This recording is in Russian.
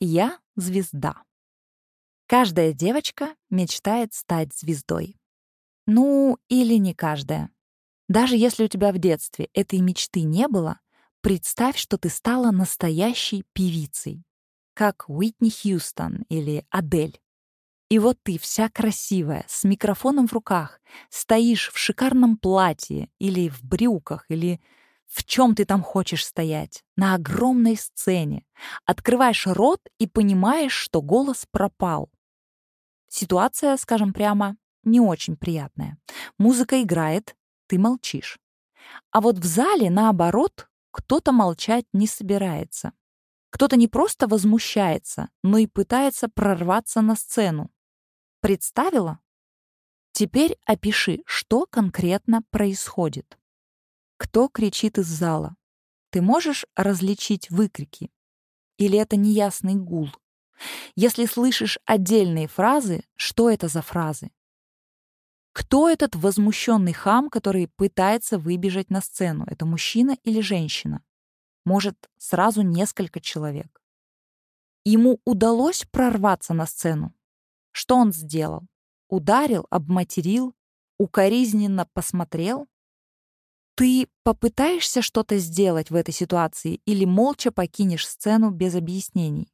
Я звезда. Каждая девочка мечтает стать звездой. Ну, или не каждая. Даже если у тебя в детстве этой мечты не было, представь, что ты стала настоящей певицей, как Уитни Хьюстон или Адель. И вот ты вся красивая, с микрофоном в руках, стоишь в шикарном платье или в брюках, или в чем ты там хочешь стоять, на огромной сцене. Открываешь рот и понимаешь, что голос пропал. Ситуация, скажем прямо, не очень приятная. Музыка играет, ты молчишь. А вот в зале, наоборот, кто-то молчать не собирается. Кто-то не просто возмущается, но и пытается прорваться на сцену. Представила? Теперь опиши, что конкретно происходит. Кто кричит из зала? Ты можешь различить выкрики? Или это неясный гул? Если слышишь отдельные фразы, что это за фразы? Кто этот возмущенный хам, который пытается выбежать на сцену? Это мужчина или женщина? Может, сразу несколько человек? Ему удалось прорваться на сцену? Что он сделал? Ударил, обматерил, укоризненно посмотрел? Ты попытаешься что-то сделать в этой ситуации или молча покинешь сцену без объяснений?